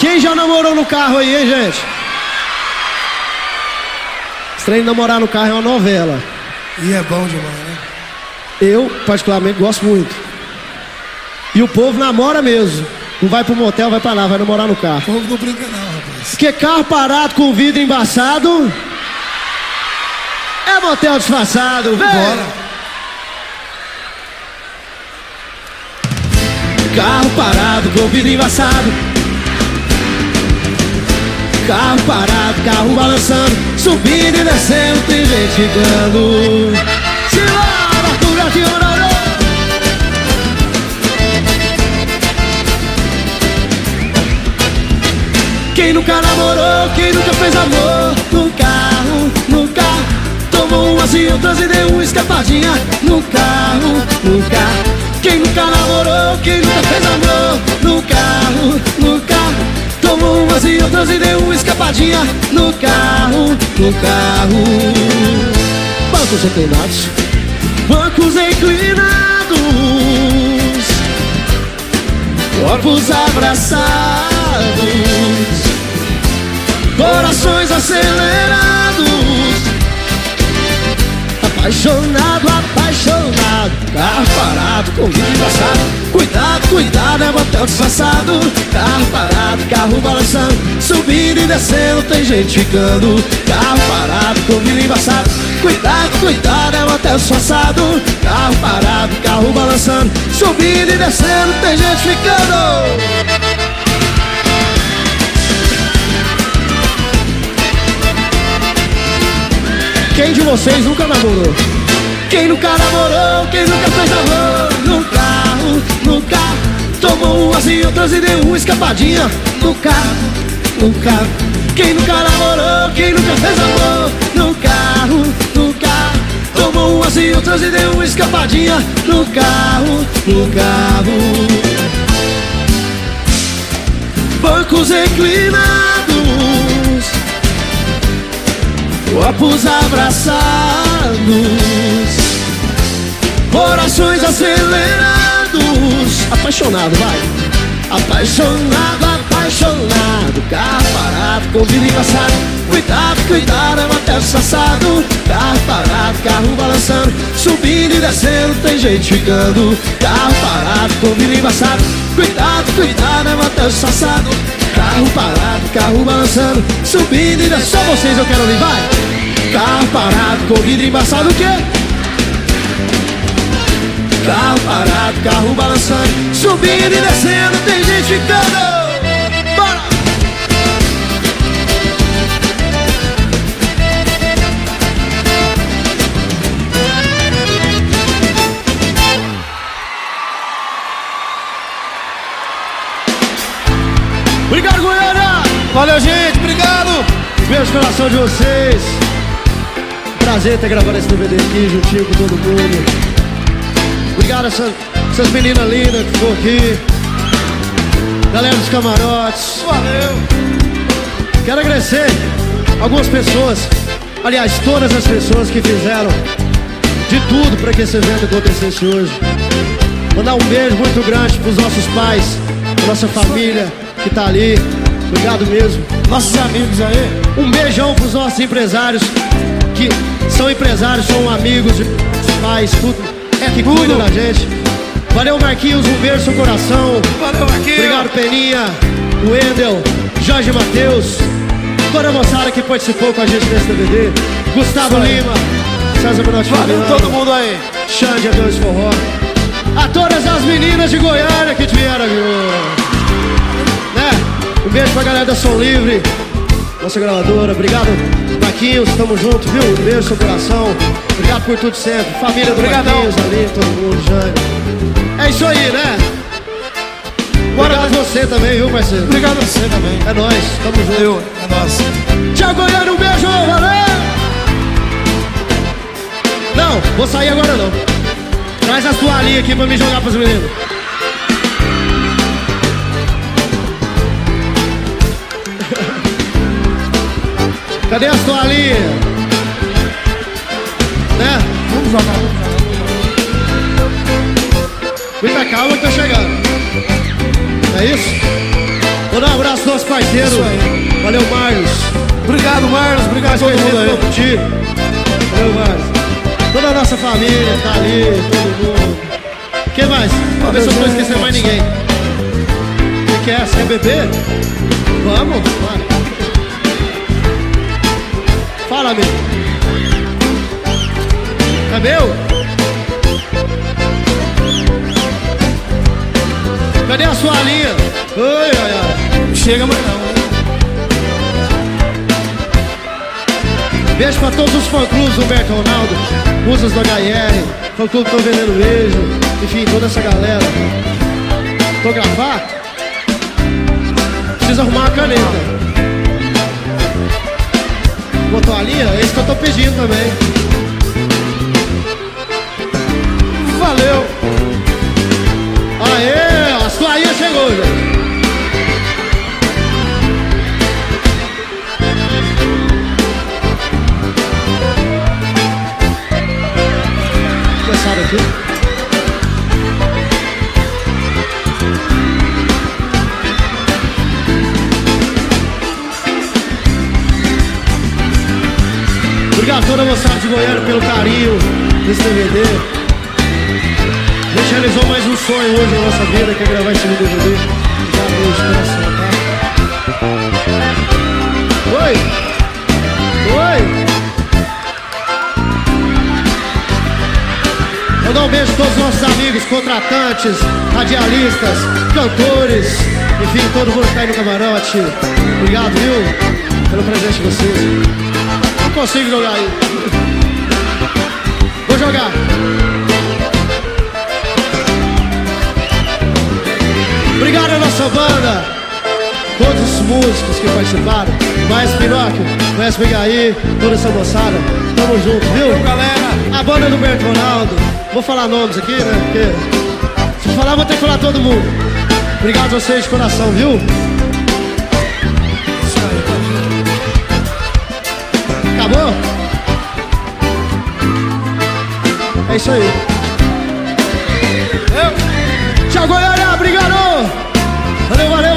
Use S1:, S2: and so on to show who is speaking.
S1: Quem já namorou no carro aí, hein, gente? De namorar no carro é uma novela.
S2: E é bom demais, né?
S1: Eu, particularmente, gosto muito. E o povo namora mesmo. Não vai pro motel, vai pra lá, vai namorar no
S2: O
S1: carro.
S2: povo não brinca não, rapaz.
S1: Porque carro parado com vidro embaçado é motel disfarçado, vem!
S2: Bora.
S1: Carro parado com vidro embaçado Carro parado, carro balançando Subindo e descendo, tem gente ficando Simbora, Arthur Gatinho, Quem nunca namorou, quem nunca fez amor? No carro, no carro Tomou umas e outras e deu uma escapadinha. No carro, no carro. Quem nunca namorou, quem nunca fez amor? No carro, escapadinha No carro, no carro. Bancos inclinados. Bancos inclinados. Corpos abraçados. Corações acelerados Apaixonado, apaixonado Carro parado, com vidro embaçado. Cuidado, cuidado, é motel disfarçado. Carro parado, carro balançando Subindo e descendo, tem gente ficando. Carro parado, com vidro embaçado. Cuidado, cuidado, é motel disfarçado. Carro parado, carro balançando. Subindo e descendo, tem gente ficando Quem de vocês nunca namorou? Quem nunca namorou? Quem nunca fez amor? No carro, no carro Tomou umas e outras e deu uma escapadinha No carro, no carro Quem nunca namorou? Quem nunca fez amor? No carro, no carro Tomou umas e outras e deu uma escapadinha No carro, no carro Bancos inclinados Corpos abraçados Corações acelerados. Apaixonado, vai. Apaixonado, apaixonado. Carro parado, com embaçado Cuidado, cuidado, é motel disfarçado Carro parado, carro balançando. Subindo e descendo, tem gente ficando. Carro parado, com embaçado Cuidado, cuidado, é motel disfarçado. Carro parado, carro balançando. Subindo e descendo. Só vocês eu quero ouvir, vai. Carro parado, com vidro embaçado, o quê? Carro parado, carro balançando. Subindo e descendo, Obrigado, Goiânia!
S2: Valeu, gente. Obrigado.
S1: Beijo no coração de vocês. Prazer ter gravado esse DVD aqui juntinho com todo mundo. Obrigado a essa- essas meninas lindas que ficou aqui. Galera dos camarotes.
S2: Valeu.
S1: Quero agradecer algumas pessoas, aliás, todas as pessoas que fizeram de tudo para que esse evento acontecesse hoje. Mandar um beijo muito grande pros nossos pais, nossa família que tá ali. Obrigado mesmo.
S2: Nossos amigos aí.
S1: Um beijão pros nossos empresários, que são empresários, são amigos, pais, tudo. É que cuida da gente. Valeu, Marquinhos, um beijo no coração.
S2: Valeu, Marquinhos.
S1: Obrigado, Peninha, Wendel, Jorge Matheus, toda a moçada que participou com a gente nesse DVD. Gustavo
S2: aí.
S1: Lima, César Menotti
S2: Valeu todo mundo aí.
S1: Xande Adeus Forró. A todas as meninas de Goiânia que vieram aqui. Beijo pra galera da Som Livre, nossa gravadora. Obrigado, Marquinhos, tamo junto, viu? Um beijo no seu coração. Obrigado por tudo sempre. Família do
S2: Obrigadão.
S1: Marquinhos ali, todo mundo, Jane. É isso aí, né? Obrigado você também, viu, parceiro?
S2: Obrigado a você também.
S1: É nóis, tamo junto.
S2: Valeu. É nóis.
S1: Tchau, Goiânia, um beijo, valeu! Não, vou sair agora não. Traz as toalhinhas aqui pra me jogar pros meninos. Cadê as toalhinhas? Né?
S2: Vamos jogar. Vamos jogar.
S1: Muita calma que tá chegando. É isso? Vou dar um abraço. Baiteiro.
S2: Isso aí.
S1: Valeu, Marlos.
S2: Obrigado, Marlos. Obrigado a todo mundo aí.
S1: Dia. Valeu, Marlos. Toda a nossa família tá ali, todo mundo. Quem mais? Pra ver se eu não tô esquecendo mais ninguém. O que, que é? Você quer beber? Vamos, bora. Fala, amigo. É meu? Cadê a sua linha? Oi, ai, ai.
S2: Chega, mas não.
S1: Beijo pra todos os fã-clubes Humberto Ronaldo, musas do HR, fã-clube Tô Vendendo Beijo, enfim, toda essa galera. Autografar? Precisa arrumar uma caneta. Botou a linha? É isso que eu tô pedindo também. Valeu! Aê, a sua linha chegou, gente. Começaram aqui. A toda a moçada de Goiânia pelo carinho desse DVD. A gente realizou mais um sonho hoje na nossa vida, que é gravar esse DVD. Obrigado mesmo de coração, tá? Oi! Oi! Mandar um beijo a todos os nossos amigos, contratantes, radialistas, cantores, enfim, todo mundo que tá aí no camarote. Obrigado, viu? Pelo presente de vocês. Consigo jogar aí. Vou jogar. Obrigado à nossa banda, todos os músicos que participaram. Mais Pinóquio, mais Bigaí, toda essa moçada. Tamo junto, viu?
S2: Valeu, galera.
S1: A banda do Berto Ronaldo. Vou falar nomes aqui, né? Porque se falar, vou ter que falar todo mundo. Obrigado a vocês de coração, viu? entendeu? É isso aí.
S2: Eu.
S1: Tchau, Goiânia, obrigado! Valeu, valeu!